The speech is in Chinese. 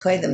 可以的